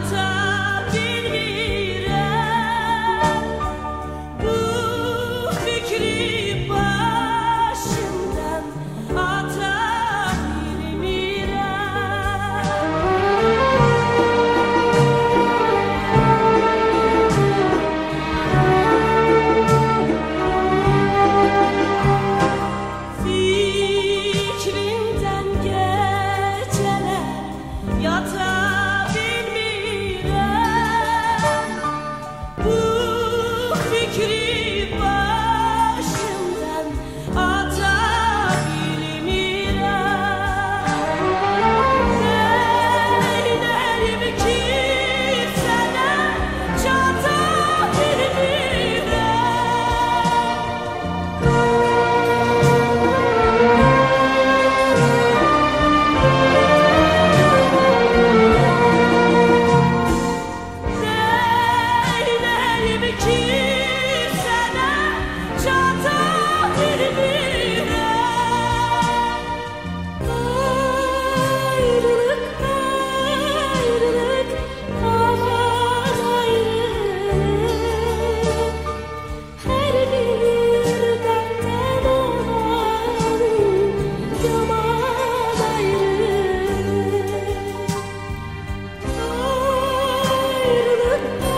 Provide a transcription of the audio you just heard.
matter. Look.